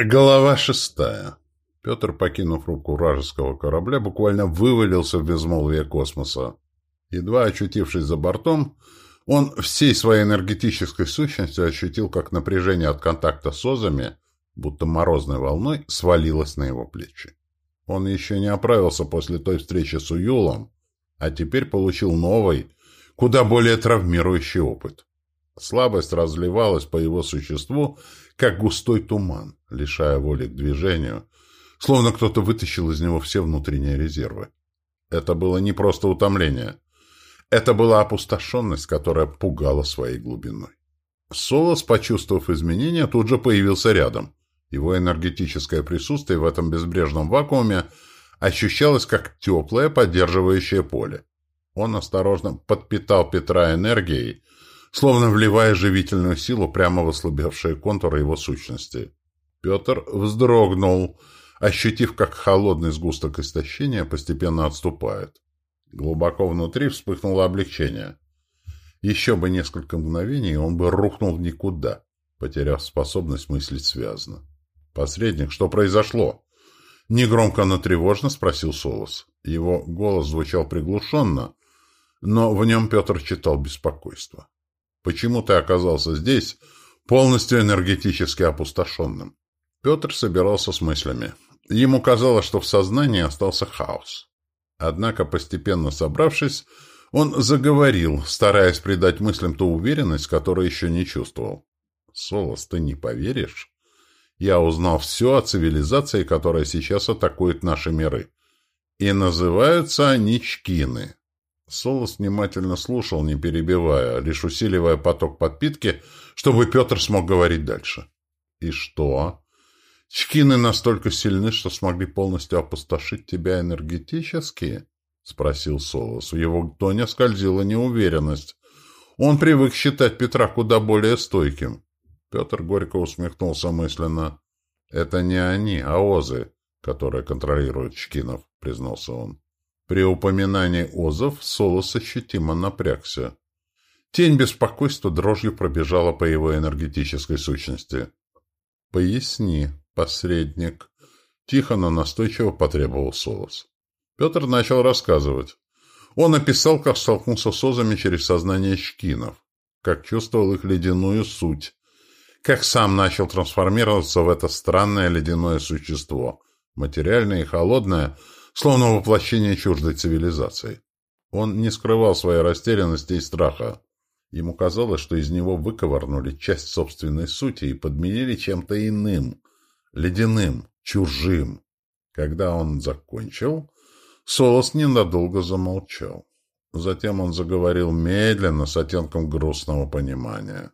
Глава шестая. Петр, покинув руку вражеского корабля, буквально вывалился в безмолвие космоса. Едва очутившись за бортом, он всей своей энергетической сущностью ощутил, как напряжение от контакта с озами, будто морозной волной, свалилось на его плечи. Он еще не оправился после той встречи с Уюлом, а теперь получил новый, куда более травмирующий опыт. Слабость разливалась по его существу, как густой туман, лишая воли к движению, словно кто-то вытащил из него все внутренние резервы. Это было не просто утомление. Это была опустошенность, которая пугала своей глубиной. Солос, почувствовав изменения, тут же появился рядом. Его энергетическое присутствие в этом безбрежном вакууме ощущалось как теплое поддерживающее поле. Он осторожно подпитал Петра энергией, словно вливая живительную силу прямо в ослабевшие контуры его сущности. Петр вздрогнул, ощутив, как холодный сгусток истощения постепенно отступает. Глубоко внутри вспыхнуло облегчение. Еще бы несколько мгновений, он бы рухнул в никуда, потеряв способность мыслить связно. «Посредник, что произошло?» Негромко, но тревожно спросил Солос. Его голос звучал приглушенно, но в нем Петр читал беспокойство. Почему ты оказался здесь, полностью энергетически опустошенным? Петр собирался с мыслями. Ему казалось, что в сознании остался хаос. Однако, постепенно собравшись, он заговорил, стараясь придать мыслям ту уверенность, которую еще не чувствовал. «Солос, ты не поверишь? Я узнал все о цивилизации, которая сейчас атакует наши миры. И называются они Чкины. Солос внимательно слушал, не перебивая, лишь усиливая поток подпитки, чтобы Петр смог говорить дальше. «И что? Чкины настолько сильны, что смогли полностью опустошить тебя энергетически?» — спросил Солос. В его тоне скользила неуверенность. Он привык считать Петра куда более стойким. Петр горько усмехнулся мысленно. «Это не они, а озы, которые контролируют Чкинов», — признался он. При упоминании Озов Солос ощутимо напрягся. Тень беспокойства дрожью пробежала по его энергетической сущности. «Поясни, посредник», — тихо, но настойчиво потребовал Солос. Петр начал рассказывать. Он описал, как столкнулся с Озами через сознание Щкинов, как чувствовал их ледяную суть, как сам начал трансформироваться в это странное ледяное существо, материальное и холодное, словно воплощение чуждой цивилизации. Он не скрывал своей растерянности и страха. Ему казалось, что из него выковырнули часть собственной сути и подменили чем-то иным, ледяным, чужим. Когда он закончил, Солос ненадолго замолчал. Затем он заговорил медленно, с оттенком грустного понимания.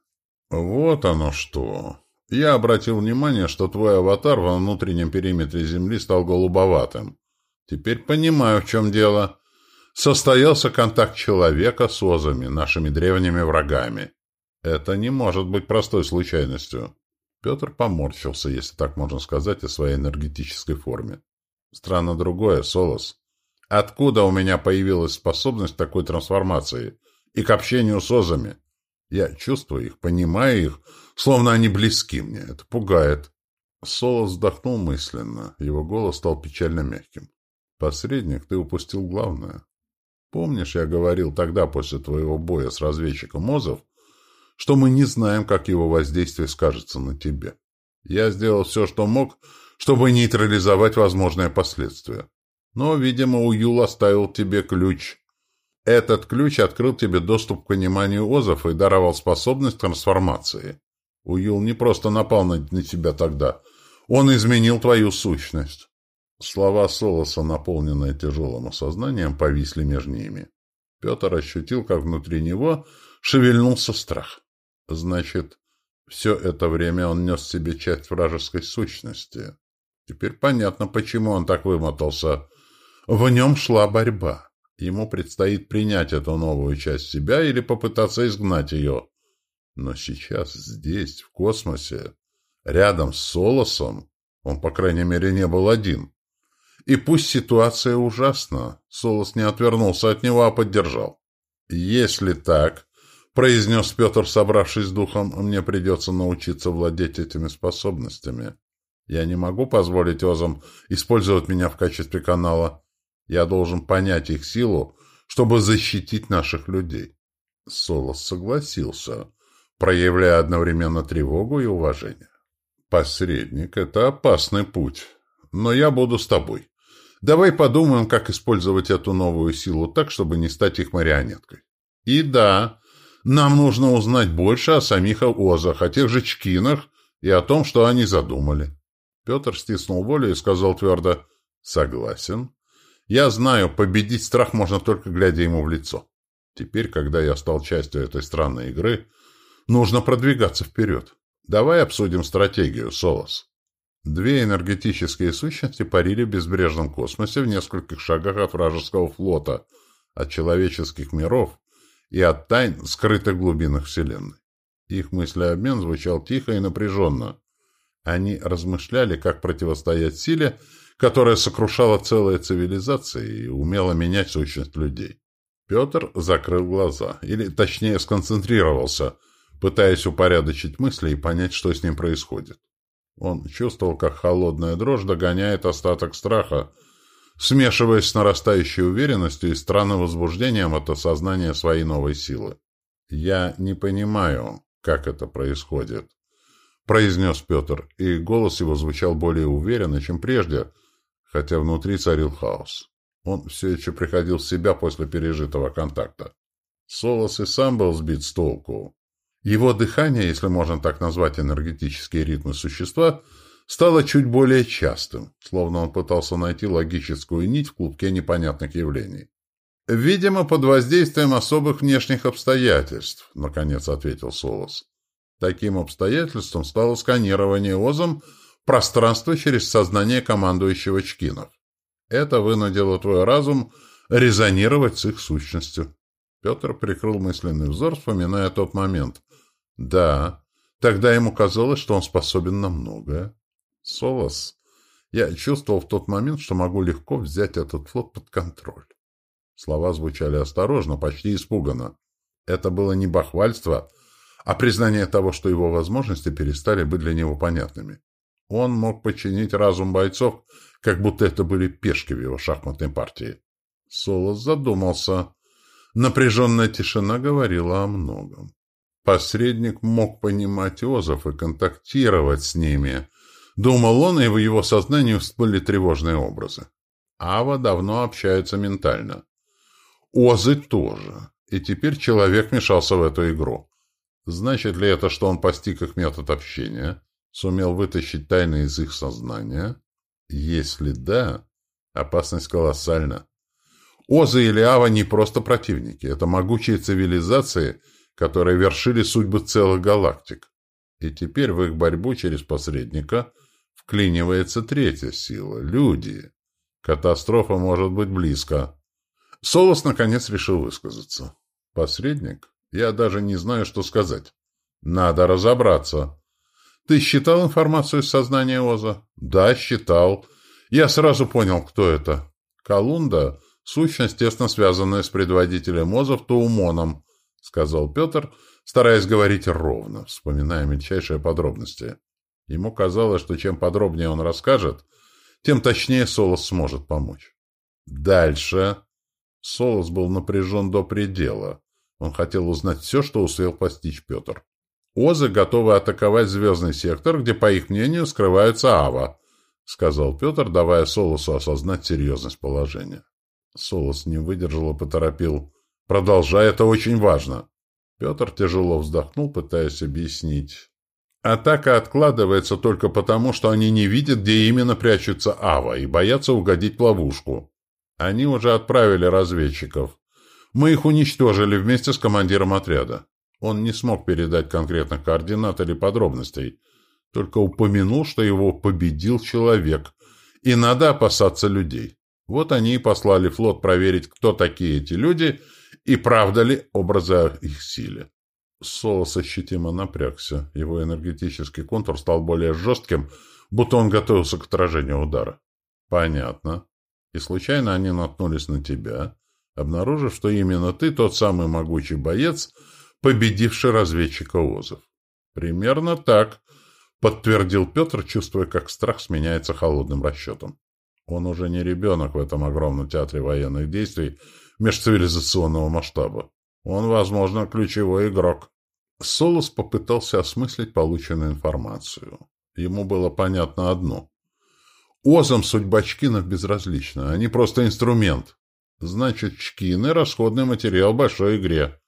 «Вот оно что! Я обратил внимание, что твой аватар во внутреннем периметре Земли стал голубоватым. Теперь понимаю, в чем дело. Состоялся контакт человека с озами, нашими древними врагами. Это не может быть простой случайностью. Петр поморщился, если так можно сказать, о своей энергетической форме. Странно другое, Солос. Откуда у меня появилась способность такой трансформации и к общению с озами? Я чувствую их, понимаю их, словно они близки мне. Это пугает. Солос вздохнул мысленно. Его голос стал печально мягким. Посредник, ты упустил главное. Помнишь, я говорил тогда, после твоего боя с разведчиком Мозов, что мы не знаем, как его воздействие скажется на тебе. Я сделал все, что мог, чтобы нейтрализовать возможные последствия. Но, видимо, Уюл оставил тебе ключ. Этот ключ открыл тебе доступ к пониманию Озов и даровал способность трансформации. Уюл не просто напал на, на тебя тогда. Он изменил твою сущность. Слова Солоса, наполненные тяжелым осознанием, повисли между ними. Петр ощутил, как внутри него шевельнулся страх. Значит, все это время он нес в себе часть вражеской сущности. Теперь понятно, почему он так вымотался. В нем шла борьба. Ему предстоит принять эту новую часть себя или попытаться изгнать ее. Но сейчас здесь, в космосе, рядом с Солосом, он, по крайней мере, не был один. И пусть ситуация ужасна, Солос не отвернулся от него, а поддержал. «Если так», — произнес Петр, собравшись с духом, — «мне придется научиться владеть этими способностями. Я не могу позволить Озам использовать меня в качестве канала. Я должен понять их силу, чтобы защитить наших людей. Солос согласился, проявляя одновременно тревогу и уважение. Посредник — это опасный путь, но я буду с тобой. Давай подумаем, как использовать эту новую силу так, чтобы не стать их марионеткой. И да, нам нужно узнать больше о самих Озах, о тех же Чкинах и о том, что они задумали. Петр стиснул волю и сказал твердо «Согласен. Я знаю, победить страх можно только глядя ему в лицо. Теперь, когда я стал частью этой странной игры, нужно продвигаться вперед. Давай обсудим стратегию, Солос». Две энергетические сущности парили в безбрежном космосе в нескольких шагах от вражеского флота, от человеческих миров и от тайн, скрытых в глубинах Вселенной. Их мыслеобмен звучал тихо и напряженно. Они размышляли, как противостоять силе, которая сокрушала целые цивилизации и умела менять сущность людей. Петр закрыл глаза, или точнее сконцентрировался, пытаясь упорядочить мысли и понять, что с ним происходит. Он чувствовал, как холодная дрожь догоняет остаток страха, смешиваясь с нарастающей уверенностью и странным возбуждением от осознания своей новой силы. «Я не понимаю, как это происходит», — произнес Петр, и голос его звучал более уверенно, чем прежде, хотя внутри царил хаос. Он все еще приходил в себя после пережитого контакта. Солос и сам был сбит с толку. Его дыхание, если можно так назвать энергетические ритмы существа, стало чуть более частым, словно он пытался найти логическую нить в клубке непонятных явлений. «Видимо, под воздействием особых внешних обстоятельств», — наконец ответил Солос. Таким обстоятельством стало сканирование ОЗом пространства через сознание командующего Чкинов. Это вынудило твой разум резонировать с их сущностью. Петр прикрыл мысленный взор, вспоминая тот момент, да, тогда ему казалось, что он способен на многое. Солос, я чувствовал в тот момент, что могу легко взять этот флот под контроль. Слова звучали осторожно, почти испуганно. Это было не бахвальство, а признание того, что его возможности перестали быть для него понятными. Он мог подчинить разум бойцов, как будто это были пешки в его шахматной партии. Солос задумался. Напряженная тишина говорила о многом. Посредник мог понимать Озов и контактировать с ними. Думал он, и в его сознании всплыли тревожные образы. Ава давно общается ментально. Озы тоже. И теперь человек мешался в эту игру. Значит ли это, что он постиг их метод общения? Сумел вытащить тайны из их сознания? Если да, опасность колоссальна. Озы или Ава не просто противники. Это могучие цивилизации – которые вершили судьбы целых галактик. И теперь в их борьбу через посредника вклинивается третья сила — люди. Катастрофа может быть близко. Солос, наконец, решил высказаться. «Посредник? Я даже не знаю, что сказать. Надо разобраться. Ты считал информацию из сознания Оза?» «Да, считал. Я сразу понял, кто это. Колунда — сущность, тесно связанная с предводителем Озов Таумоном, — сказал Петр, стараясь говорить ровно, вспоминая мельчайшие подробности. Ему казалось, что чем подробнее он расскажет, тем точнее Солос сможет помочь. Дальше. Солос был напряжен до предела. Он хотел узнать все, что успел постичь Петр. Озы готовы атаковать звездный сектор, где, по их мнению, скрывается Ава, — сказал Петр, давая Солосу осознать серьезность положения. Солос не выдержал и поторопил. Продолжай, это очень важно. Петр тяжело вздохнул, пытаясь объяснить. Атака откладывается только потому, что они не видят, где именно прячется Ава, и боятся угодить в ловушку. Они уже отправили разведчиков. Мы их уничтожили вместе с командиром отряда. Он не смог передать конкретных координат или подробностей, только упомянул, что его победил человек, и надо опасаться людей. Вот они и послали флот проверить, кто такие эти люди – и правда ли образы о их силе? Солос ощутимо напрягся. Его энергетический контур стал более жестким, будто он готовился к отражению удара. Понятно. И случайно они наткнулись на тебя, обнаружив, что именно ты тот самый могучий боец, победивший разведчика Озов. Примерно так. подтвердил Петр, чувствуя, как страх сменяется холодным расчетом. Он уже не ребенок в этом огромном театре военных действий межцивилизационного масштаба. Он, возможно, ключевой игрок. Солос попытался осмыслить полученную информацию. Ему было понятно одно. Озам судьба Чкинов безразлична, они просто инструмент. Значит, Чкины — расходный материал большой игре.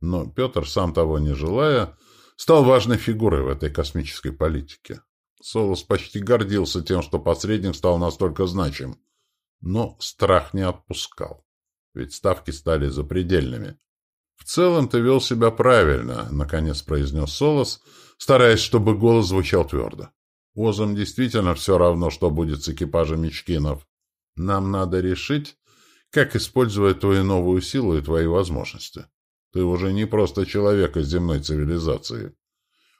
Но Петр, сам того не желая, стал важной фигурой в этой космической политике. Солос почти гордился тем, что посредник стал настолько значим. Но страх не отпускал, ведь ставки стали запредельными. «В целом ты вел себя правильно», — наконец произнес Солос, стараясь, чтобы голос звучал твердо. «Озам действительно все равно, что будет с экипажем Мичкинов. Нам надо решить, как использовать твою новую силу и твои возможности. Ты уже не просто человек из земной цивилизации.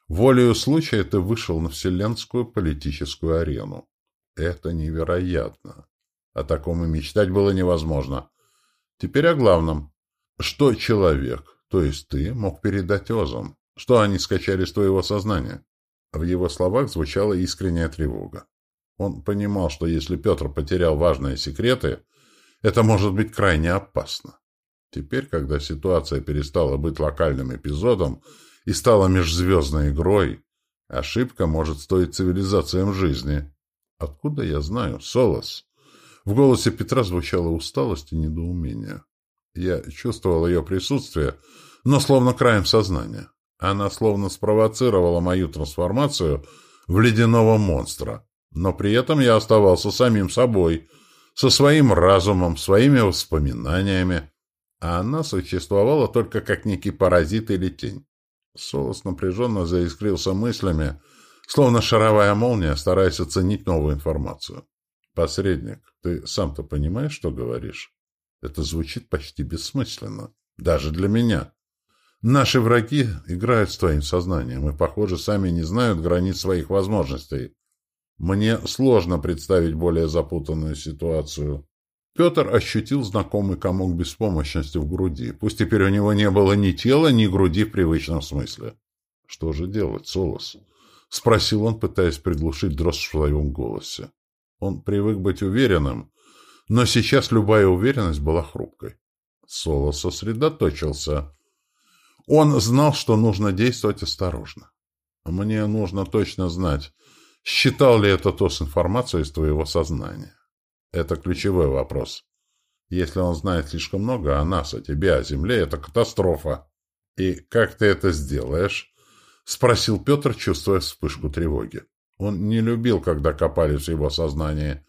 Волею случая ты вышел на вселенскую политическую арену. Это невероятно. О таком и мечтать было невозможно. Теперь о главном. Что человек, то есть ты, мог передать Озам? Что они скачали с твоего сознания? В его словах звучала искренняя тревога. Он понимал, что если Петр потерял важные секреты, это может быть крайне опасно. Теперь, когда ситуация перестала быть локальным эпизодом и стала межзвездной игрой, ошибка может стоить цивилизациям жизни. Откуда я знаю, Солос? В голосе Петра звучала усталость и недоумение. Я чувствовал ее присутствие, но словно краем сознания. Она словно спровоцировала мою трансформацию в ледяного монстра. Но при этом я оставался самим собой, со своим разумом, своими воспоминаниями, а она существовала только как некий паразит или тень. Солос напряженно заискрился мыслями, словно шаровая молния, стараясь оценить новую информацию. «Посредник, ты сам-то понимаешь, что говоришь? Это звучит почти бессмысленно. Даже для меня. Наши враги играют с твоим сознанием и, похоже, сами не знают границ своих возможностей. Мне сложно представить более запутанную ситуацию. Петр ощутил знакомый комок беспомощности в груди. Пусть теперь у него не было ни тела, ни груди в привычном смысле. «Что же делать, Солос?» — спросил он, пытаясь приглушить дрожь в своем голосе. Он привык быть уверенным, но сейчас любая уверенность была хрупкой. Солос сосредоточился. Он знал, что нужно действовать осторожно. «Мне нужно точно знать, считал ли это ТОС информацию из твоего сознания. Это ключевой вопрос. Если он знает слишком много о нас, о тебе, о Земле, это катастрофа. И как ты это сделаешь? Спросил Петр, чувствуя вспышку тревоги. Он не любил, когда копались в его сознании,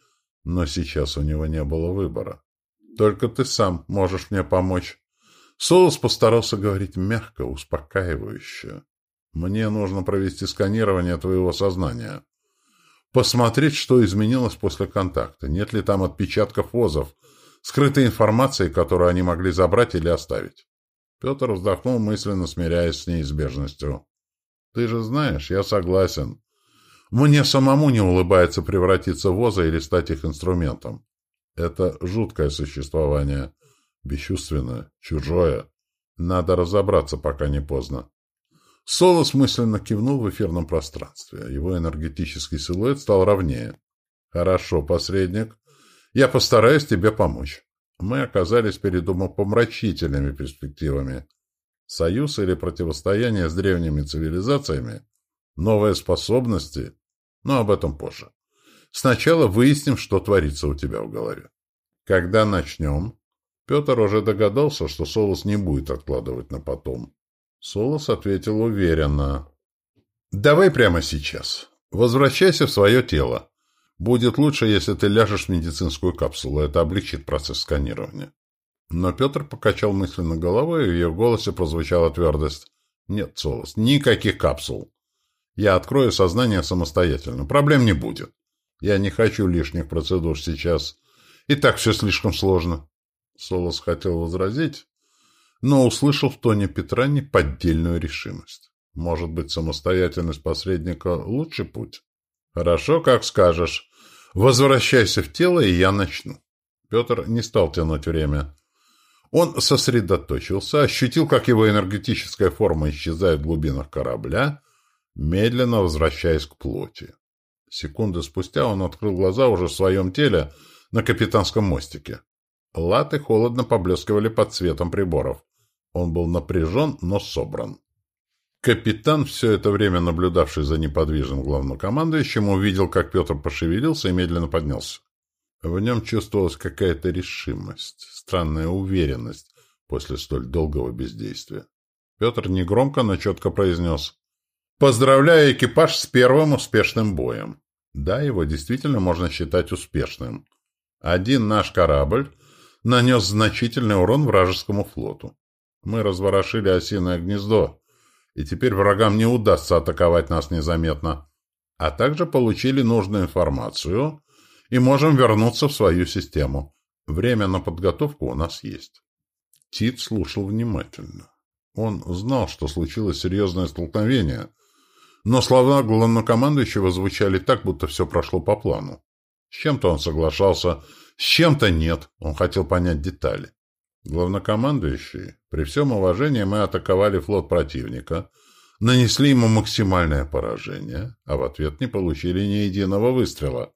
но сейчас у него не было выбора. Только ты сам можешь мне помочь. Солос постарался говорить мягко, успокаивающе. Мне нужно провести сканирование твоего сознания посмотреть, что изменилось после контакта, нет ли там отпечатков озов, скрытой информации, которую они могли забрать или оставить. Петр вздохнул, мысленно смиряясь с неизбежностью. «Ты же знаешь, я согласен. Мне самому не улыбается превратиться в оза или стать их инструментом. Это жуткое существование, бесчувственное, чужое. Надо разобраться, пока не поздно. Солос мысленно кивнул в эфирном пространстве. Его энергетический силуэт стал ровнее. «Хорошо, посредник. Я постараюсь тебе помочь. Мы оказались перед умопомрачительными перспективами. Союз или противостояние с древними цивилизациями? Новые способности? Но об этом позже. Сначала выясним, что творится у тебя в голове. Когда начнем?» Петр уже догадался, что Солос не будет откладывать на потом. Солос ответил уверенно. «Давай прямо сейчас. Возвращайся в свое тело. Будет лучше, если ты ляжешь в медицинскую капсулу. Это облегчит процесс сканирования». Но Петр покачал мысленно головой, и в ее голосе прозвучала твердость. «Нет, Солос, никаких капсул. Я открою сознание самостоятельно. Проблем не будет. Я не хочу лишних процедур сейчас. И так все слишком сложно». Солос хотел возразить, но услышал в тоне Петра неподдельную решимость. Может быть, самостоятельность посредника — лучший путь? Хорошо, как скажешь. Возвращайся в тело, и я начну. Петр не стал тянуть время. Он сосредоточился, ощутил, как его энергетическая форма исчезает в глубинах корабля, медленно возвращаясь к плоти. Секунды спустя он открыл глаза уже в своем теле на капитанском мостике. Латы холодно поблескивали под цветом приборов. Он был напряжен, но собран. Капитан, все это время наблюдавший за неподвижным главнокомандующим, увидел, как Петр пошевелился и медленно поднялся. В нем чувствовалась какая-то решимость, странная уверенность после столь долгого бездействия. Петр негромко, но четко произнес «Поздравляю экипаж с первым успешным боем». Да, его действительно можно считать успешным. Один наш корабль нанес значительный урон вражескому флоту. Мы разворошили осиное гнездо, и теперь врагам не удастся атаковать нас незаметно. А также получили нужную информацию и можем вернуться в свою систему. Время на подготовку у нас есть. Тит слушал внимательно. Он знал, что случилось серьезное столкновение, но слова главнокомандующего звучали так, будто все прошло по плану. С чем-то он соглашался, с чем-то нет, он хотел понять детали. Главнокомандующий, при всем уважении мы атаковали флот противника, нанесли ему максимальное поражение, а в ответ не получили ни единого выстрела.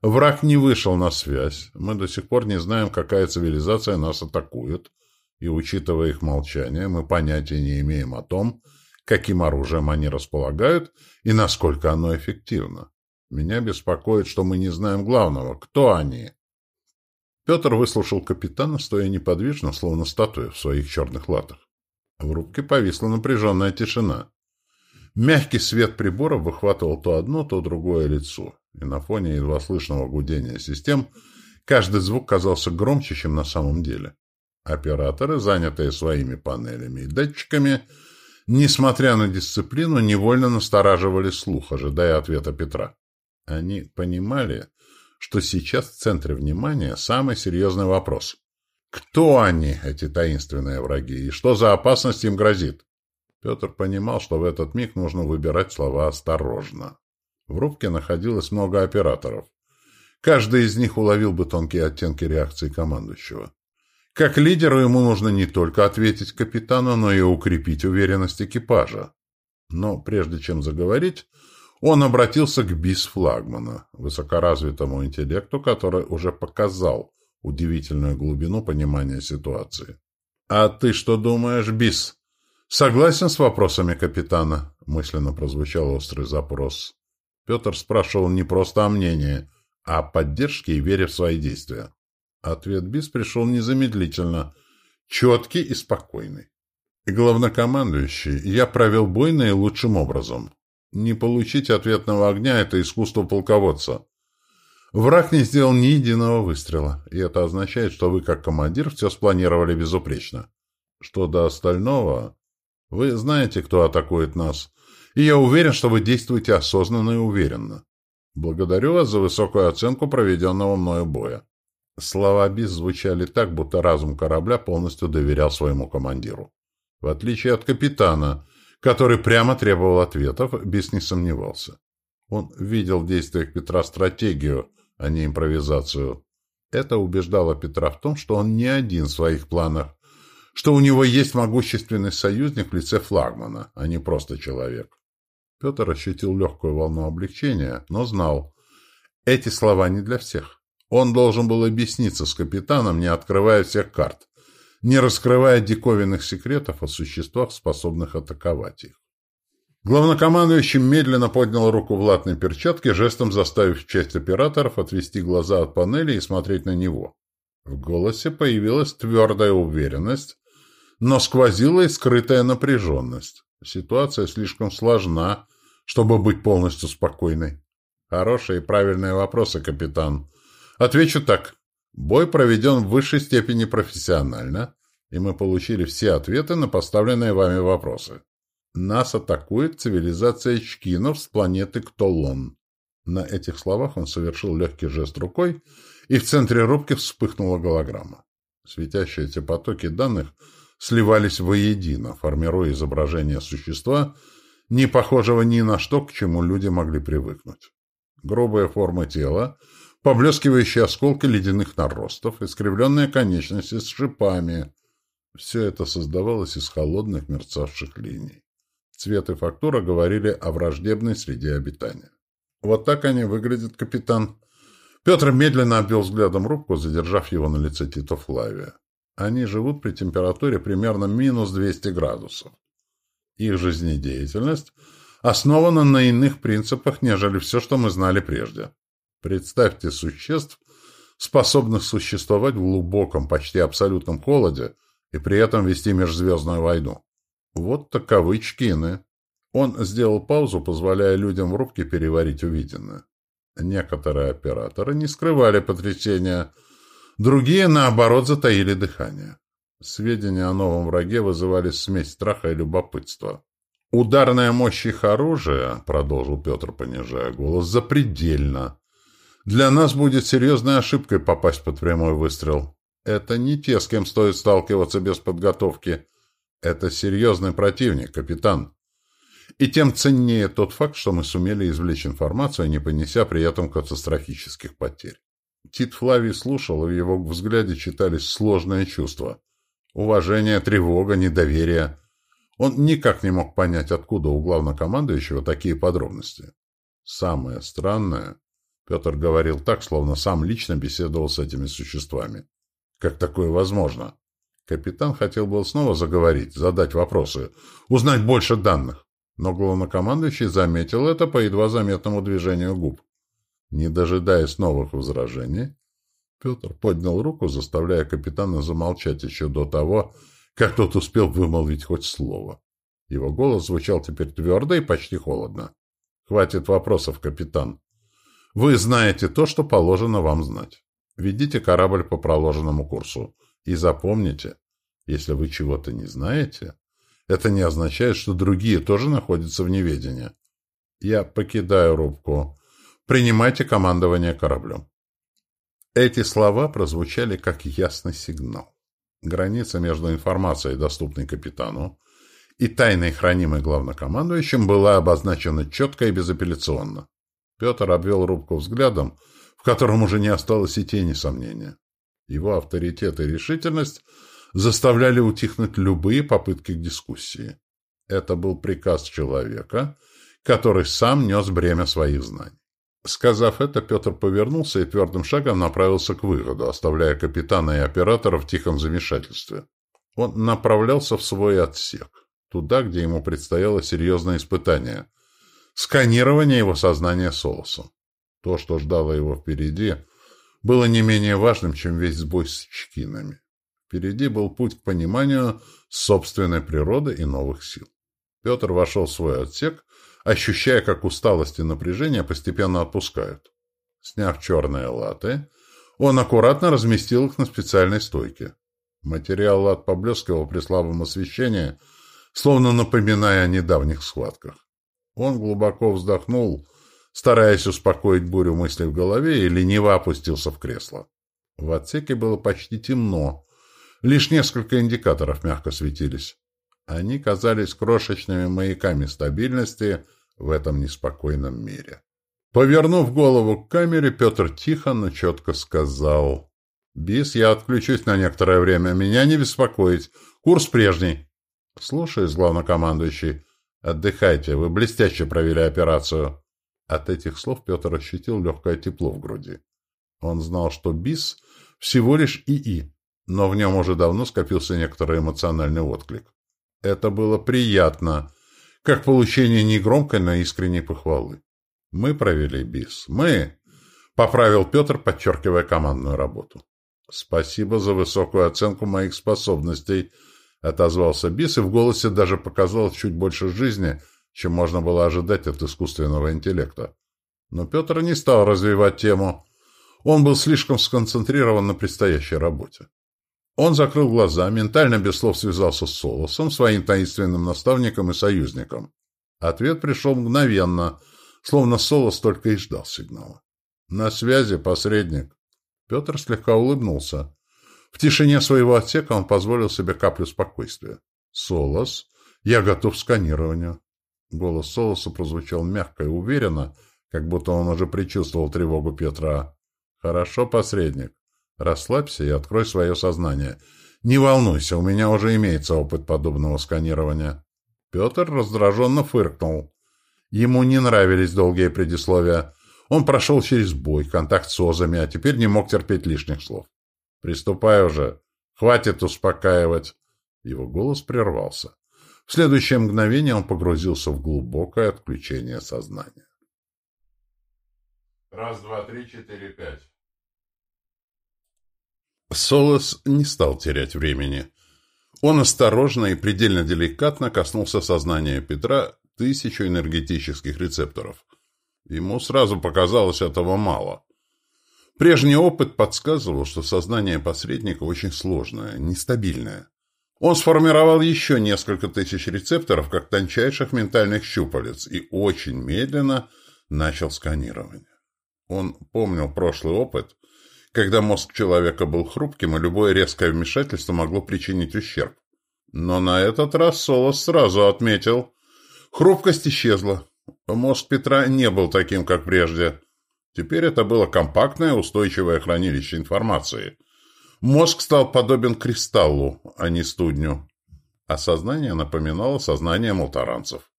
Враг не вышел на связь, мы до сих пор не знаем, какая цивилизация нас атакует, и, учитывая их молчание, мы понятия не имеем о том, каким оружием они располагают и насколько оно эффективно. Меня беспокоит, что мы не знаем главного, кто они. Петр выслушал капитана, стоя неподвижно, словно статуя в своих черных латах. В рубке повисла напряженная тишина. Мягкий свет приборов выхватывал то одно, то другое лицо, и на фоне едва слышного гудения систем каждый звук казался громче, чем на самом деле. Операторы, занятые своими панелями и датчиками, несмотря на дисциплину, невольно настораживали слух, ожидая ответа Петра. Они понимали, что сейчас в центре внимания самый серьезный вопрос. Кто они, эти таинственные враги, и что за опасность им грозит? Петр понимал, что в этот миг нужно выбирать слова осторожно. В рубке находилось много операторов. Каждый из них уловил бы тонкие оттенки реакции командующего. Как лидеру ему нужно не только ответить капитану, но и укрепить уверенность экипажа. Но прежде чем заговорить, он обратился к БИС флагмана, высокоразвитому интеллекту, который уже показал удивительную глубину понимания ситуации. «А ты что думаешь, БИС? Согласен с вопросами капитана?» мысленно прозвучал острый запрос. Петр спрашивал не просто о мнении, а о поддержке и вере в свои действия. Ответ БИС пришел незамедлительно, четкий и спокойный. Главнокомандующий, я провел бой наилучшим образом. Не получить ответного огня — это искусство полководца. Враг не сделал ни единого выстрела, и это означает, что вы, как командир, все спланировали безупречно. Что до остального... Вы знаете, кто атакует нас, и я уверен, что вы действуете осознанно и уверенно. Благодарю вас за высокую оценку проведенного мною боя. Слова БИС звучали так, будто разум корабля полностью доверял своему командиру. В отличие от капитана, который прямо требовал ответов, Бис не сомневался. Он видел в действиях Петра стратегию, а не импровизацию. Это убеждало Петра в том, что он не один в своих планах, что у него есть могущественный союзник в лице флагмана, а не просто человек. Петр ощутил легкую волну облегчения, но знал, эти слова не для всех. Он должен был объясниться с капитаном, не открывая всех карт, не раскрывая диковинных секретов о существах, способных атаковать их. Главнокомандующий медленно поднял руку в латной перчатке, жестом заставив часть операторов отвести глаза от панели и смотреть на него. В голосе появилась твердая уверенность, но сквозила и скрытая напряженность. Ситуация слишком сложна, чтобы быть полностью спокойной. Хорошие и правильные вопросы, капитан. Отвечу так. Бой проведен в высшей степени профессионально, и мы получили все ответы на поставленные вами вопросы. Нас атакует цивилизация Чкинов с планеты Ктолон. На этих словах он совершил легкий жест рукой, и в центре рубки вспыхнула голограмма. Светящиеся потоки данных сливались воедино, формируя изображение существа, не похожего ни на что, к чему люди могли привыкнуть. Грубая форма тела — поблескивающие осколки ледяных наростов, искривленные конечности с шипами. Все это создавалось из холодных мерцавших линий. Цвет и фактура говорили о враждебной среде обитания. «Вот так они выглядят, капитан». Петр медленно обвел взглядом рубку, задержав его на лице Тито Флавия. Они живут при температуре примерно минус 200 градусов. Их жизнедеятельность основана на иных принципах, нежели все, что мы знали прежде. Представьте существ, способных существовать в глубоком, почти абсолютном холоде и при этом вести межзвездную войну. Вот таковы чкины. Он сделал паузу, позволяя людям в рубке переварить увиденное. Некоторые операторы не скрывали потрясения, другие, наоборот, затаили дыхание. Сведения о новом враге вызывали смесь страха и любопытства. «Ударная мощь их оружия», — продолжил Петр, понижая голос, — «запредельна. Для нас будет серьезной ошибкой попасть под прямой выстрел. Это не те, с кем стоит сталкиваться без подготовки. Это серьезный противник, капитан. И тем ценнее тот факт, что мы сумели извлечь информацию, не понеся при этом катастрофических потерь. Тит Флавий слушал, и в его взгляде читались сложные чувства. Уважение, тревога, недоверие. Он никак не мог понять, откуда у главнокомандующего такие подробности. Самое странное, Петр говорил так, словно сам лично беседовал с этими существами. Как такое возможно? Капитан хотел был снова заговорить, задать вопросы, узнать больше данных. Но главнокомандующий заметил это по едва заметному движению губ. Не дожидаясь новых возражений, Петр поднял руку, заставляя капитана замолчать еще до того, как тот успел вымолвить хоть слово. Его голос звучал теперь твердо и почти холодно. «Хватит вопросов, капитан. Вы знаете то, что положено вам знать. Ведите корабль по проложенному курсу. И запомните, если вы чего-то не знаете, это не означает, что другие тоже находятся в неведении. Я покидаю рубку. Принимайте командование кораблем. Эти слова прозвучали как ясный сигнал. Граница между информацией, доступной капитану, и тайной, хранимой главнокомандующим, была обозначена четко и безапелляционно. Петр обвел рубку взглядом, в котором уже не осталось и тени сомнения. Его авторитет и решительность заставляли утихнуть любые попытки к дискуссии. Это был приказ человека, который сам нес бремя своих знаний. Сказав это, Петр повернулся и твердым шагом направился к выходу, оставляя капитана и оператора в тихом замешательстве. Он направлялся в свой отсек, туда, где ему предстояло серьезное испытание — сканирование его сознания Солосом. То, что ждало его впереди, было не менее важным, чем весь сбой с чкинами. Впереди был путь к пониманию собственной природы и новых сил. Петр вошел в свой отсек, ощущая, как усталость и напряжение постепенно отпускают. Сняв черные латы, он аккуратно разместил их на специальной стойке. Материал лат поблескивал при слабом освещении, словно напоминая о недавних схватках. Он глубоко вздохнул, стараясь успокоить бурю мыслей в голове, и лениво опустился в кресло. В отсеке было почти темно. Лишь несколько индикаторов мягко светились. Они казались крошечными маяками стабильности в этом неспокойном мире. Повернув голову к камере, Петр тихо, но четко сказал. «Бис, я отключусь на некоторое время. Меня не беспокоить. Курс прежний». «Слушаюсь, главнокомандующий. Отдыхайте. Вы блестяще провели операцию». От этих слов Петр ощутил легкое тепло в груди. Он знал, что БИС всего лишь ИИ, но в нем уже давно скопился некоторый эмоциональный отклик. Это было приятно, как получение негромкой, но искренней похвалы. «Мы провели БИС. Мы!» — поправил Петр, подчеркивая командную работу. «Спасибо за высокую оценку моих способностей», — отозвался БИС, и в голосе даже показалось чуть больше жизни — чем можно было ожидать от искусственного интеллекта. Но Петр не стал развивать тему. Он был слишком сконцентрирован на предстоящей работе. Он закрыл глаза, ментально без слов связался с Солосом, своим таинственным наставником и союзником. Ответ пришел мгновенно, словно Солос только и ждал сигнала. «На связи, посредник». Петр слегка улыбнулся. В тишине своего отсека он позволил себе каплю спокойствия. «Солос, я готов к сканированию». Голос Солоса прозвучал мягко и уверенно, как будто он уже предчувствовал тревогу Петра. «Хорошо, посредник. Расслабься и открой свое сознание. Не волнуйся, у меня уже имеется опыт подобного сканирования». Петр раздраженно фыркнул. Ему не нравились долгие предисловия. Он прошел через бой, контакт с озами, а теперь не мог терпеть лишних слов. «Приступай уже. Хватит успокаивать». Его голос прервался. В следующее мгновение он погрузился в глубокое отключение сознания. Раз, два, три, четыре, пять. Солос не стал терять времени. Он осторожно и предельно деликатно коснулся сознания Петра тысячу энергетических рецепторов. Ему сразу показалось этого мало. Прежний опыт подсказывал, что сознание посредника очень сложное, нестабильное. Он сформировал еще несколько тысяч рецепторов, как тончайших ментальных щупалец, и очень медленно начал сканирование. Он помнил прошлый опыт, когда мозг человека был хрупким, и любое резкое вмешательство могло причинить ущерб. Но на этот раз Солос сразу отметил. Хрупкость исчезла. Мозг Петра не был таким, как прежде. Теперь это было компактное, устойчивое хранилище информации. Мозг стал подобен кристаллу, а не студню. А сознание напоминало сознание молтаранцев.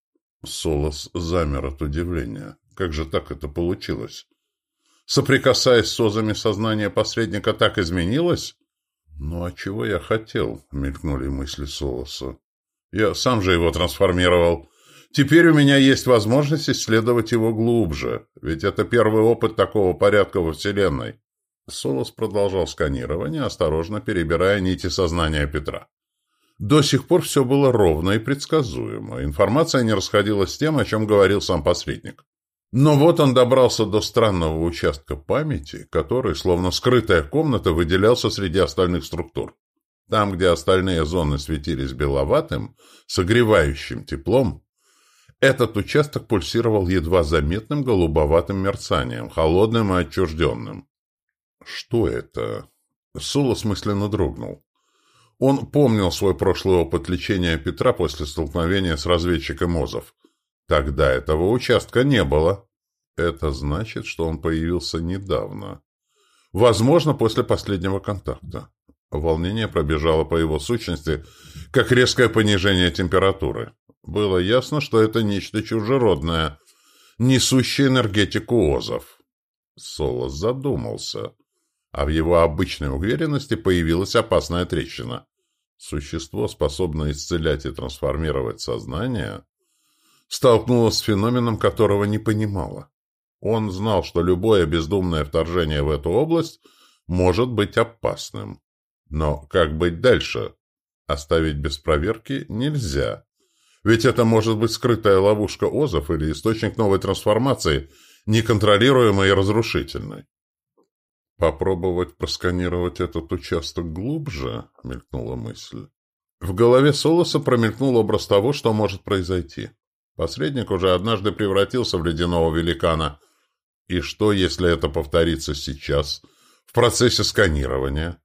Солос замер от удивления. Как же так это получилось? Соприкасаясь с озами, сознание посредника так изменилось? «Ну, а чего я хотел?» — мелькнули мысли Солоса. «Я сам же его трансформировал. Теперь у меня есть возможность исследовать его глубже, ведь это первый опыт такого порядка во Вселенной». Солос продолжал сканирование, осторожно перебирая нити сознания Петра. До сих пор все было ровно и предсказуемо. Информация не расходилась с тем, о чем говорил сам посредник. Но вот он добрался до странного участка памяти, который, словно скрытая комната, выделялся среди остальных структур. Там, где остальные зоны светились беловатым, согревающим теплом, этот участок пульсировал едва заметным голубоватым мерцанием, холодным и отчужденным. Что это? Сула смысленно дрогнул. Он помнил свой прошлый опыт лечения Петра после столкновения с разведчиком Озов. Тогда этого участка не было. Это значит, что он появился недавно. Возможно, после последнего контакта. Волнение пробежало по его сущности, как резкое понижение температуры. Было ясно, что это нечто чужеродное, несущее энергетику озов. Солос задумался, а в его обычной уверенности появилась опасная трещина. Существо, способное исцелять и трансформировать сознание, столкнулась с феноменом, которого не понимала. Он знал, что любое бездумное вторжение в эту область может быть опасным. Но как быть дальше? Оставить без проверки нельзя. Ведь это может быть скрытая ловушка озов или источник новой трансформации, неконтролируемой и разрушительной. «Попробовать просканировать этот участок глубже?» — мелькнула мысль. В голове Солоса промелькнул образ того, что может произойти. Посредник уже однажды превратился в ледяного великана. И что, если это повторится сейчас, в процессе сканирования?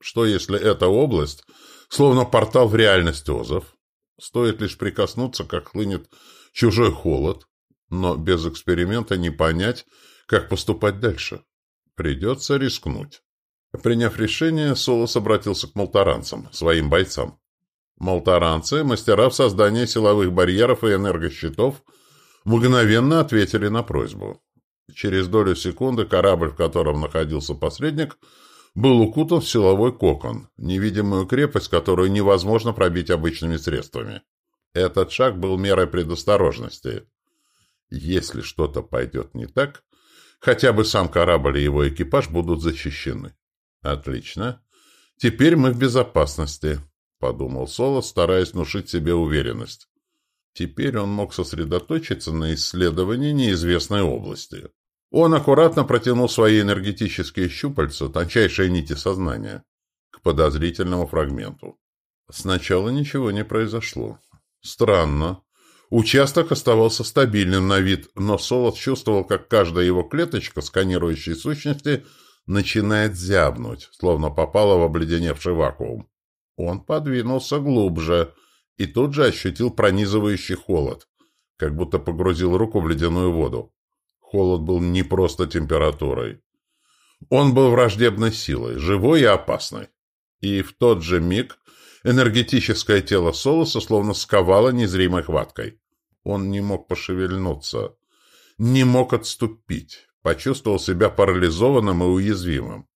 Что, если эта область, словно портал в реальность Озов? Стоит лишь прикоснуться, как хлынет чужой холод, но без эксперимента не понять, как поступать дальше. Придется рискнуть. Приняв решение, Солос обратился к молтаранцам, своим бойцам. Молтаранцы, мастера в создании силовых барьеров и энергощитов, мгновенно ответили на просьбу. Через долю секунды корабль, в котором находился посредник, был укутан в силовой кокон, невидимую крепость, которую невозможно пробить обычными средствами. Этот шаг был мерой предосторожности. Если что-то пойдет не так, хотя бы сам корабль и его экипаж будут защищены. Отлично. Теперь мы в безопасности. — подумал Соло, стараясь внушить себе уверенность. Теперь он мог сосредоточиться на исследовании неизвестной области. Он аккуратно протянул свои энергетические щупальца, тончайшие нити сознания, к подозрительному фрагменту. Сначала ничего не произошло. Странно. Участок оставался стабильным на вид, но Солод чувствовал, как каждая его клеточка сканирующей сущности начинает зябнуть, словно попала в обледеневший вакуум. Он подвинулся глубже и тут же ощутил пронизывающий холод, как будто погрузил руку в ледяную воду. Холод был не просто температурой. Он был враждебной силой, живой и опасной. И в тот же миг Энергетическое тело Солоса словно сковало незримой хваткой. Он не мог пошевельнуться, не мог отступить, почувствовал себя парализованным и уязвимым.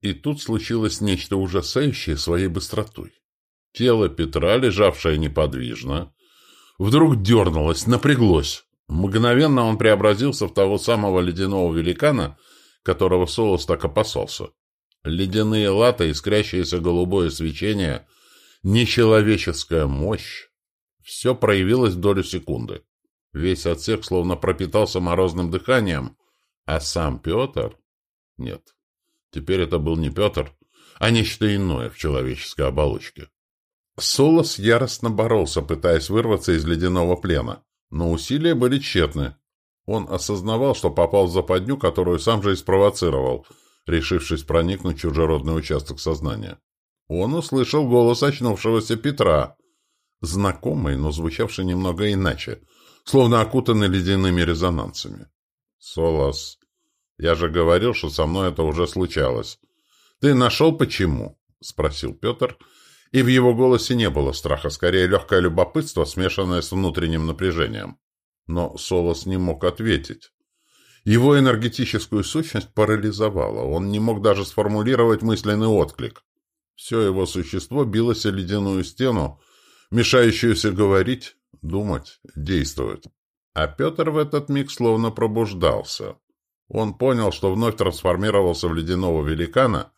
И тут случилось нечто ужасающее своей быстротой. Тело Петра, лежавшее неподвижно, вдруг дернулось, напряглось. Мгновенно он преобразился в того самого ледяного великана, которого Солос так опасался. Ледяные латы, искрящееся голубое свечение, нечеловеческая мощь. Все проявилось в долю секунды. Весь отсек словно пропитался морозным дыханием, а сам Петр... Нет, теперь это был не Петр, а нечто иное в человеческой оболочке. Солос яростно боролся, пытаясь вырваться из ледяного плена, но усилия были тщетны. Он осознавал, что попал в западню, которую сам же и спровоцировал, решившись проникнуть в чужеродный участок сознания. Он услышал голос очнувшегося Петра, знакомый, но звучавший немного иначе, словно окутанный ледяными резонансами. «Солос, я же говорил, что со мной это уже случалось. Ты нашел почему?» — спросил Петр, и в его голосе не было страха, скорее легкое любопытство, смешанное с внутренним напряжением. Но Солос не мог ответить. Его энергетическую сущность парализовала, он не мог даже сформулировать мысленный отклик. Все его существо билось о ледяную стену, мешающуюся говорить, думать, действовать. А Петр в этот миг словно пробуждался. Он понял, что вновь трансформировался в ледяного великана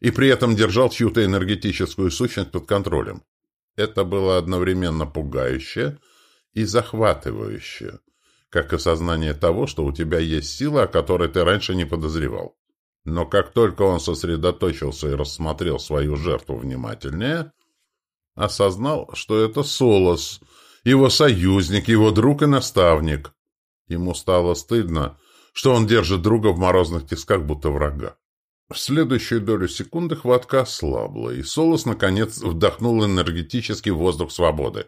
и при этом держал чью-то энергетическую сущность под контролем. Это было одновременно пугающе и захватывающе, как осознание того, что у тебя есть сила, о которой ты раньше не подозревал. Но как только он сосредоточился и рассмотрел свою жертву внимательнее, осознал, что это Солос, его союзник, его друг и наставник. Ему стало стыдно, что он держит друга в морозных тисках, будто врага. В следующую долю секунды хватка ослабла, и Солос, наконец, вдохнул энергетический воздух свободы.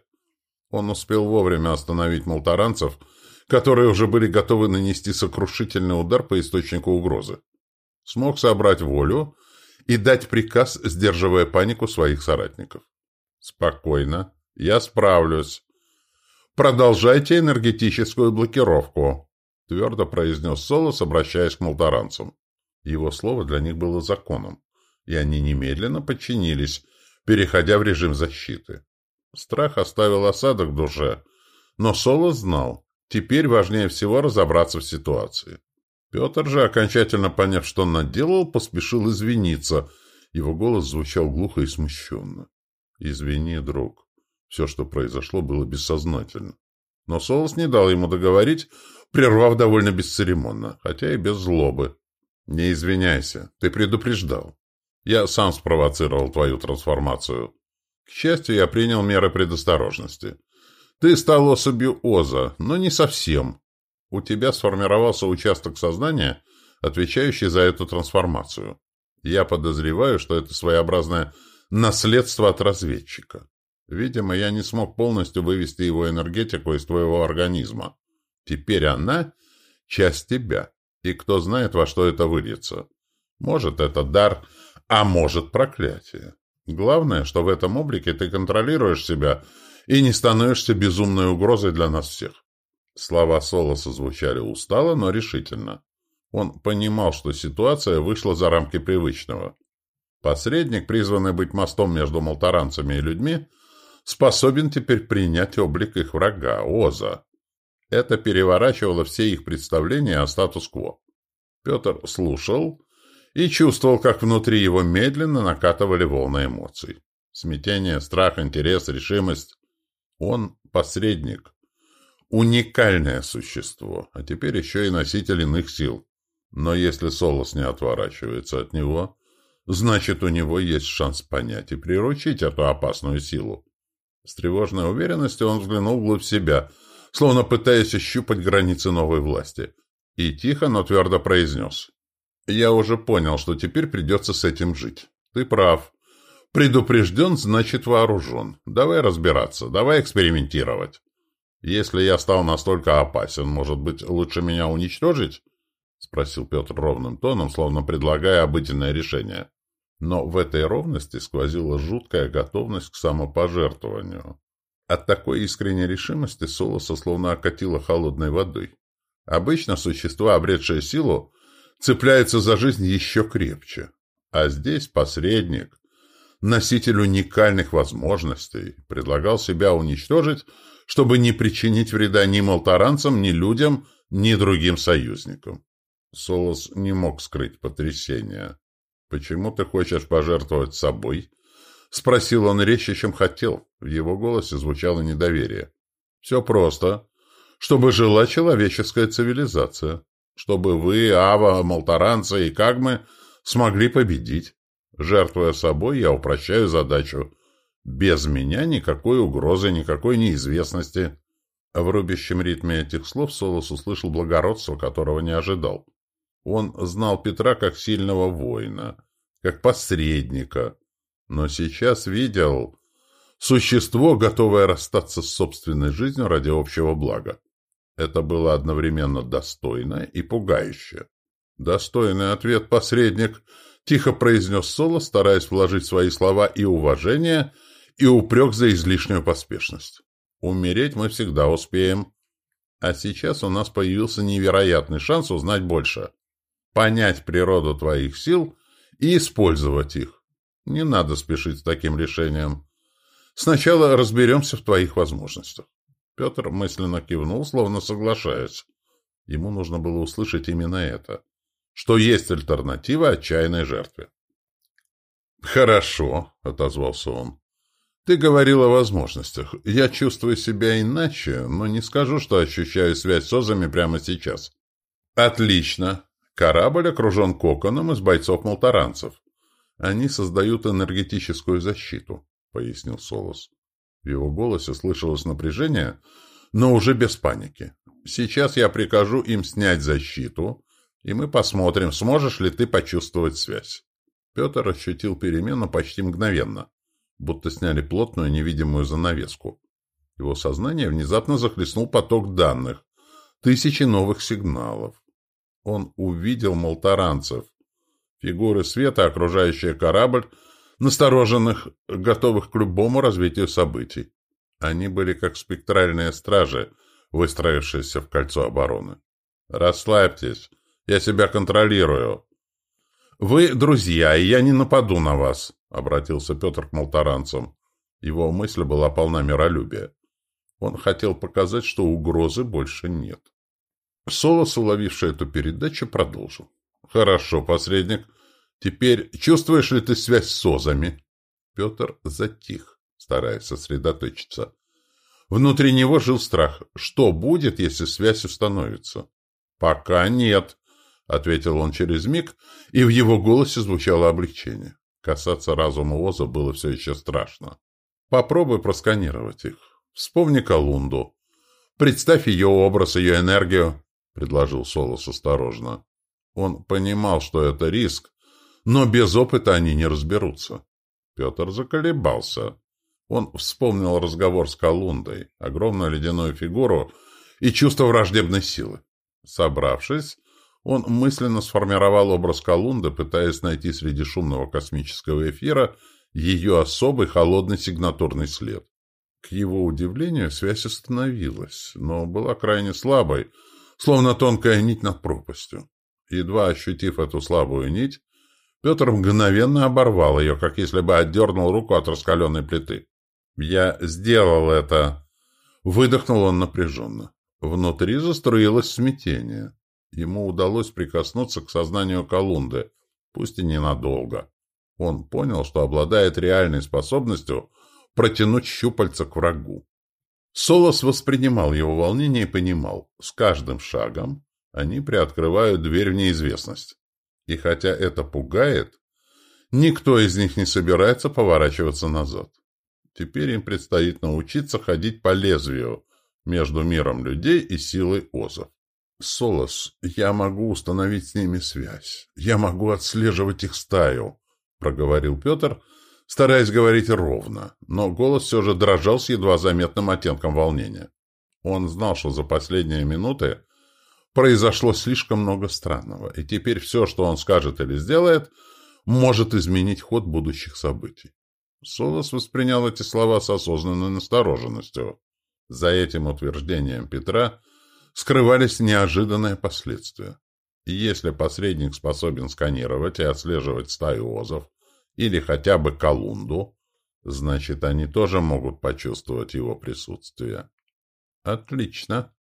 Он успел вовремя остановить молтаранцев, которые уже были готовы нанести сокрушительный удар по источнику угрозы. Смог собрать волю и дать приказ, сдерживая панику своих соратников. «Спокойно. Я справлюсь. Продолжайте энергетическую блокировку», — твердо произнес Солос, обращаясь к молдоранцам. Его слово для них было законом, и они немедленно подчинились, переходя в режим защиты. Страх оставил осадок в душе, но Солос знал, теперь важнее всего разобраться в ситуации. Петр же, окончательно поняв, что он наделал, поспешил извиниться. Его голос звучал глухо и смущенно. «Извини, друг. Все, что произошло, было бессознательно». Но Солос не дал ему договорить, прервав довольно бесцеремонно, хотя и без злобы. «Не извиняйся, ты предупреждал. Я сам спровоцировал твою трансформацию. К счастью, я принял меры предосторожности. Ты стал особью Оза, но не совсем. У тебя сформировался участок сознания, отвечающий за эту трансформацию. Я подозреваю, что это своеобразное наследство от разведчика. Видимо, я не смог полностью вывести его энергетику из твоего организма. Теперь она — часть тебя. И кто знает, во что это выльется. Может, это дар, а может, проклятие. Главное, что в этом облике ты контролируешь себя и не становишься безумной угрозой для нас всех. Слова Солоса звучали устало, но решительно. Он понимал, что ситуация вышла за рамки привычного. Посредник, призванный быть мостом между молтаранцами и людьми, способен теперь принять облик их врага, Оза. Это переворачивало все их представления о статус-кво. Петр слушал и чувствовал, как внутри его медленно накатывали волны эмоций. Смятение, страх, интерес, решимость. Он посредник. Уникальное существо, а теперь еще и носитель иных сил. Но если Солос не отворачивается от него, значит, у него есть шанс понять и приручить эту опасную силу. С тревожной уверенностью он взглянул вглубь себя, словно пытаясь ощупать границы новой власти. И тихо, но твердо произнес. «Я уже понял, что теперь придется с этим жить. Ты прав. Предупрежден, значит вооружен. Давай разбираться, давай экспериментировать. Если я стал настолько опасен, может быть, лучше меня уничтожить?» — спросил Петр ровным тоном, словно предлагая обыденное решение. Но в этой ровности сквозила жуткая готовность к самопожертвованию. От такой искренней решимости Солоса словно окатило холодной водой. Обычно существа, обретшие силу, цепляются за жизнь еще крепче. А здесь посредник, носитель уникальных возможностей, предлагал себя уничтожить, чтобы не причинить вреда ни молтаранцам, ни людям, ни другим союзникам. Солос не мог скрыть потрясения. «Почему ты хочешь пожертвовать собой?» Спросил он резче, чем хотел. В его голосе звучало недоверие. «Все просто. Чтобы жила человеческая цивилизация. Чтобы вы, Ава, Молтаранцы и Кагмы смогли победить. Жертвуя собой, я упрощаю задачу. Без меня никакой угрозы, никакой неизвестности». В рубящем ритме этих слов Солос услышал благородство, которого не ожидал. Он знал Петра как сильного воина, как посредника, но сейчас видел существо, готовое расстаться с собственной жизнью ради общего блага. Это было одновременно достойно и пугающе. «Достойный ответ, посредник», — тихо произнес Соло, стараясь вложить свои слова и уважение, и упрек за излишнюю поспешность. «Умереть мы всегда успеем. А сейчас у нас появился невероятный шанс узнать больше, понять природу твоих сил и использовать их. Не надо спешить с таким решением. Сначала разберемся в твоих возможностях. Петр мысленно кивнул, словно соглашаясь. Ему нужно было услышать именно это. Что есть альтернатива отчаянной жертве. «Хорошо», — отозвался он. «Ты говорил о возможностях. Я чувствую себя иначе, но не скажу, что ощущаю связь с Озами прямо сейчас». «Отлично. Корабль окружен коконом из бойцов-молтаранцев. Они создают энергетическую защиту, — пояснил Солос. В его голосе слышалось напряжение, но уже без паники. Сейчас я прикажу им снять защиту, и мы посмотрим, сможешь ли ты почувствовать связь. Петр ощутил перемену почти мгновенно, будто сняли плотную невидимую занавеску. Его сознание внезапно захлестнул поток данных, тысячи новых сигналов. Он увидел молтаранцев, фигуры света, окружающие корабль, настороженных, готовых к любому развитию событий. Они были как спектральные стражи, выстроившиеся в кольцо обороны. «Расслабьтесь, я себя контролирую». «Вы друзья, и я не нападу на вас», — обратился Петр к молтаранцам. Его мысль была полна миролюбия. Он хотел показать, что угрозы больше нет. Солос, уловивший эту передачу, продолжил. «Хорошо, посредник. Теперь чувствуешь ли ты связь с озами?» Петр затих, стараясь сосредоточиться. Внутри него жил страх. Что будет, если связь установится? «Пока нет», — ответил он через миг, и в его голосе звучало облегчение. Касаться разума Оза было все еще страшно. Попробуй просканировать их. Вспомни Колунду. Представь ее образ, ее энергию, — предложил Солос осторожно. Он понимал, что это риск, но без опыта они не разберутся. Петр заколебался. Он вспомнил разговор с Колундой, огромную ледяную фигуру и чувство враждебной силы. Собравшись, он мысленно сформировал образ Колунды, пытаясь найти среди шумного космического эфира ее особый холодный сигнатурный след. К его удивлению, связь остановилась, но была крайне слабой, словно тонкая нить над пропастью. Едва ощутив эту слабую нить, Петр мгновенно оборвал ее, как если бы отдернул руку от раскаленной плиты. «Я сделал это!» Выдохнул он напряженно. Внутри заструилось смятение. Ему удалось прикоснуться к сознанию Колунды, пусть и ненадолго. Он понял, что обладает реальной способностью протянуть щупальца к врагу. Солос воспринимал его волнение и понимал, с каждым шагом они приоткрывают дверь в неизвестность. И хотя это пугает, никто из них не собирается поворачиваться назад. Теперь им предстоит научиться ходить по лезвию между миром людей и силой озов. «Солос, я могу установить с ними связь. Я могу отслеживать их стаю», — проговорил Петр, стараясь говорить ровно, но голос все же дрожал с едва заметным оттенком волнения. Он знал, что за последние минуты произошло слишком много странного, и теперь все, что он скажет или сделает, может изменить ход будущих событий. Солос воспринял эти слова с осознанной настороженностью. За этим утверждением Петра скрывались неожиданные последствия. Если посредник способен сканировать и отслеживать стаю озов, или хотя бы колунду, значит, они тоже могут почувствовать его присутствие. «Отлично», —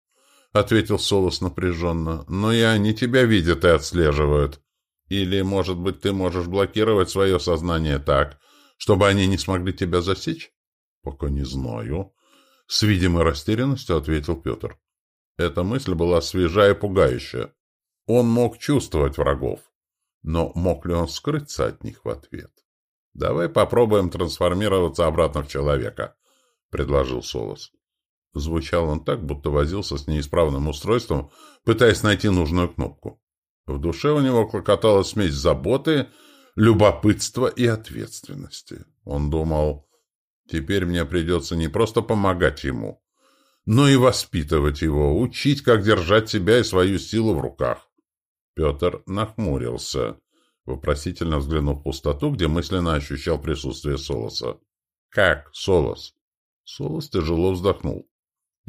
ответил Солос напряженно, — «но и они тебя видят и отслеживают. Или, может быть, ты можешь блокировать свое сознание так, чтобы они не смогли тебя засечь?» «Пока не знаю», — с видимой растерянностью ответил Петр. Эта мысль была свежа и пугающая. Он мог чувствовать врагов, но мог ли он скрыться от них в ответ? «Давай попробуем трансформироваться обратно в человека», — предложил Солос. Звучал он так, будто возился с неисправным устройством, пытаясь найти нужную кнопку. В душе у него клокотала смесь заботы, любопытства и ответственности. Он думал, теперь мне придется не просто помогать ему, но и воспитывать его, учить, как держать себя и свою силу в руках. Петр нахмурился, вопросительно взглянув в пустоту, где мысленно ощущал присутствие Солоса. «Как, Солос?» Солос тяжело вздохнул.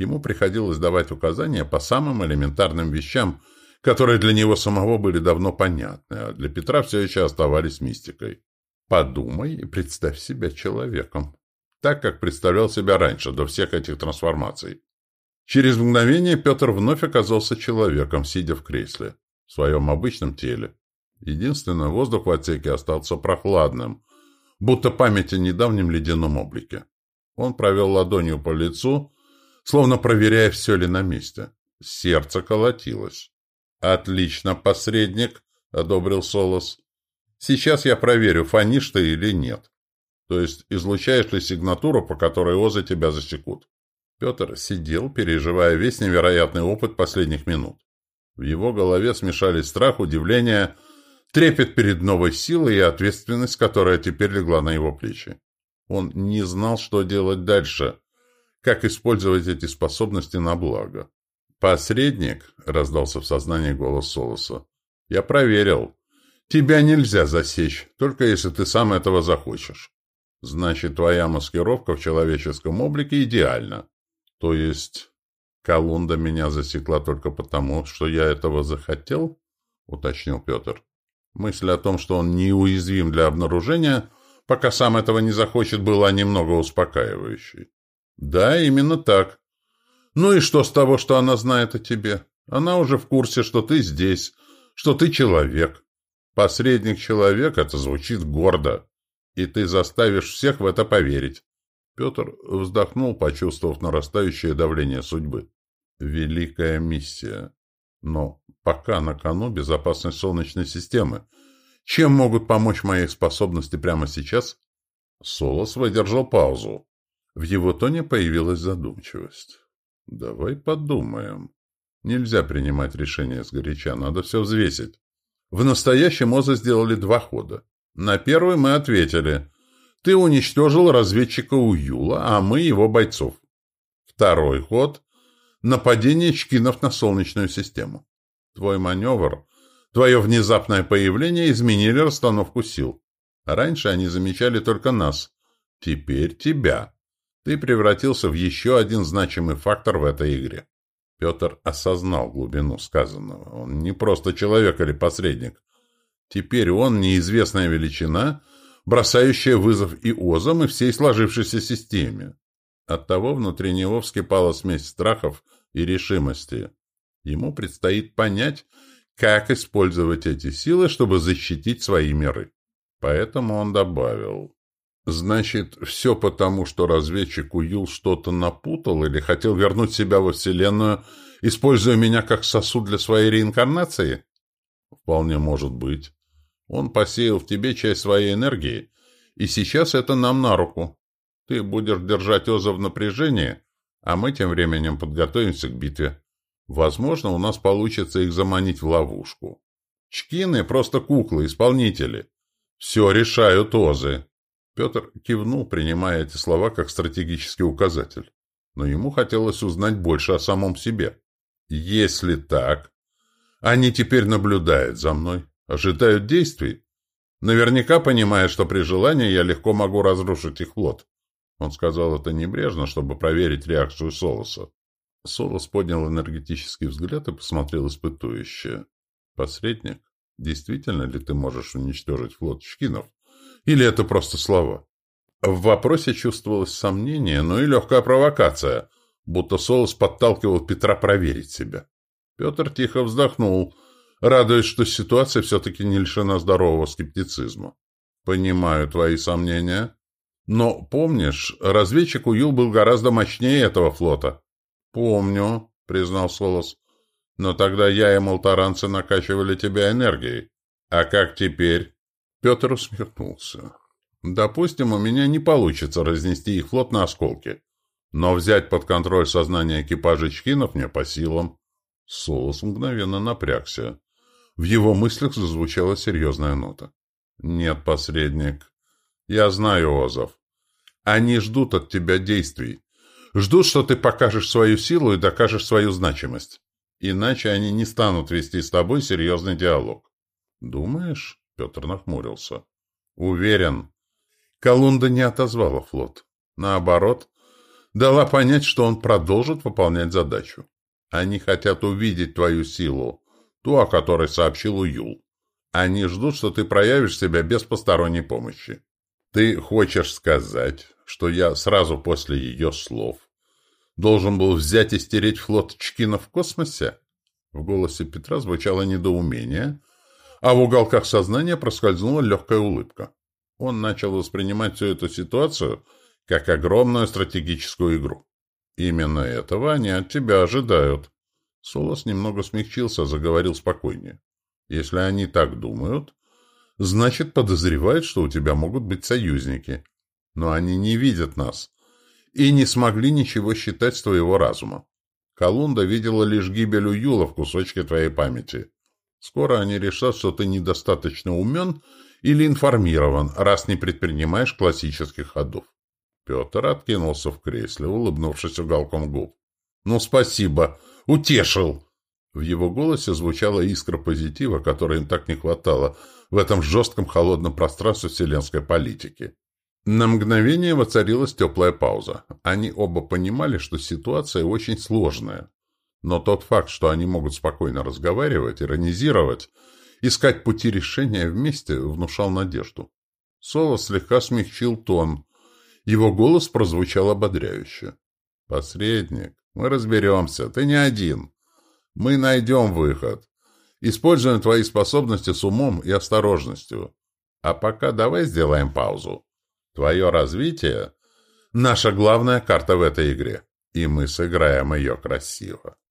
Ему приходилось давать указания по самым элементарным вещам, которые для него самого были давно понятны, а для Петра все еще оставались мистикой. Подумай и представь себя человеком. Так, как представлял себя раньше, до всех этих трансформаций. Через мгновение Петр вновь оказался человеком, сидя в кресле, в своем обычном теле. Единственное, воздух в отсеке остался прохладным, будто память о недавнем ледяном облике. Он провел ладонью по лицу, словно проверяя, все ли на месте. Сердце колотилось. «Отлично, посредник», — одобрил Солос. «Сейчас я проверю, фонишь ты или нет. То есть излучаешь ли сигнатуру, по которой озы тебя засекут». Петр сидел, переживая весь невероятный опыт последних минут. В его голове смешались страх, удивление, трепет перед новой силой и ответственность, которая теперь легла на его плечи. Он не знал, что делать дальше, как использовать эти способности на благо. «Посредник», — раздался в сознании голос Солоса, — «я проверил. Тебя нельзя засечь, только если ты сам этого захочешь. Значит, твоя маскировка в человеческом облике идеальна. То есть, Колунда меня засекла только потому, что я этого захотел?» — уточнил Петр. Мысль о том, что он неуязвим для обнаружения, пока сам этого не захочет, была немного успокаивающей. «Да, именно так. Ну и что с того, что она знает о тебе? Она уже в курсе, что ты здесь, что ты человек. Посредник человек — это звучит гордо, и ты заставишь всех в это поверить». Петр вздохнул, почувствовав нарастающее давление судьбы. «Великая миссия. Но пока на кону безопасность Солнечной системы. Чем могут помочь мои способности прямо сейчас?» Солос выдержал паузу. В его тоне появилась задумчивость. «Давай подумаем. Нельзя принимать решения сгоряча, надо все взвесить. В настоящем ОЗа сделали два хода. На первый мы ответили. Ты уничтожил разведчика Уюла, а мы его бойцов. Второй ход — нападение чкинов на Солнечную систему. Твой маневр, твое внезапное появление изменили расстановку сил. Раньше они замечали только нас. Теперь тебя. Ты превратился в еще один значимый фактор в этой игре. Петр осознал глубину сказанного. Он не просто человек или посредник. Теперь он неизвестная величина, бросающая вызов и озам, и всей сложившейся системе. Оттого внутри него вскипала смесь страхов и решимости. Ему предстоит понять, как использовать эти силы, чтобы защитить свои миры. Поэтому он добавил... Значит, все потому, что разведчик Уилл что-то напутал или хотел вернуть себя во Вселенную, используя меня как сосуд для своей реинкарнации? Вполне может быть. Он посеял в тебе часть своей энергии, и сейчас это нам на руку. Ты будешь держать Оза в напряжении, а мы тем временем подготовимся к битве. Возможно, у нас получится их заманить в ловушку. Чкины — просто куклы, исполнители. Все решают Озы. Петр кивнул, принимая эти слова как стратегический указатель. Но ему хотелось узнать больше о самом себе. Если так, они теперь наблюдают за мной, ожидают действий. Наверняка понимая, что при желании я легко могу разрушить их флот. Он сказал это небрежно, чтобы проверить реакцию Солоса. Солос поднял энергетический взгляд и посмотрел испытующе. «Посредник, действительно ли ты можешь уничтожить флот Чкинов? Или это просто слова?» В вопросе чувствовалось сомнение, но и легкая провокация, будто Солос подталкивал Петра проверить себя. Петр тихо вздохнул, радуясь, что ситуация все-таки не лишена здорового скептицизма. «Понимаю твои сомнения. Но, помнишь, разведчик Уюл был гораздо мощнее этого флота». «Помню», — признал Солос. «Но тогда я и молтаранцы накачивали тебя энергией. А как теперь?» Петр усмехнулся. «Допустим, у меня не получится разнести их флот на осколки. Но взять под контроль сознание экипажа Чкинов мне по силам». Солос мгновенно напрягся. В его мыслях зазвучала серьезная нота. «Нет, посредник. Я знаю Озов. Они ждут от тебя действий. Ждут, что ты покажешь свою силу и докажешь свою значимость. Иначе они не станут вести с тобой серьезный диалог». «Думаешь?» — Петр нахмурился. «Уверен. Колунда не отозвала флот. Наоборот, дала понять, что он продолжит выполнять задачу. Они хотят увидеть твою силу, ту, о которой сообщил Уюл. Они ждут, что ты проявишь себя без посторонней помощи. Ты хочешь сказать, что я сразу после ее слов должен был взять и стереть флот Чкина в космосе? В голосе Петра звучало недоумение, а в уголках сознания проскользнула легкая улыбка. Он начал воспринимать всю эту ситуацию как огромную стратегическую игру. Именно этого они от тебя ожидают. Солос немного смягчился, заговорил спокойнее. Если они так думают, значит, подозревают, что у тебя могут быть союзники. Но они не видят нас и не смогли ничего считать с твоего разума. Колунда видела лишь гибель Юла в кусочке твоей памяти. Скоро они решат, что ты недостаточно умен или информирован, раз не предпринимаешь классических ходов. Петр откинулся в кресле, улыбнувшись уголком губ. «Ну, спасибо!» Утешил!» В его голосе звучала искра позитива, которой им так не хватало в этом жестком холодном пространстве вселенской политики. На мгновение воцарилась теплая пауза. Они оба понимали, что ситуация очень сложная. Но тот факт, что они могут спокойно разговаривать, иронизировать, искать пути решения вместе, внушал надежду. Соло слегка смягчил тон. Его голос прозвучал ободряюще. «Посредник, мы разберемся. Ты не один. Мы найдем выход. Используем твои способности с умом и осторожностью. А пока давай сделаем паузу. Твое развитие — наша главная карта в этой игре, и мы сыграем ее красиво.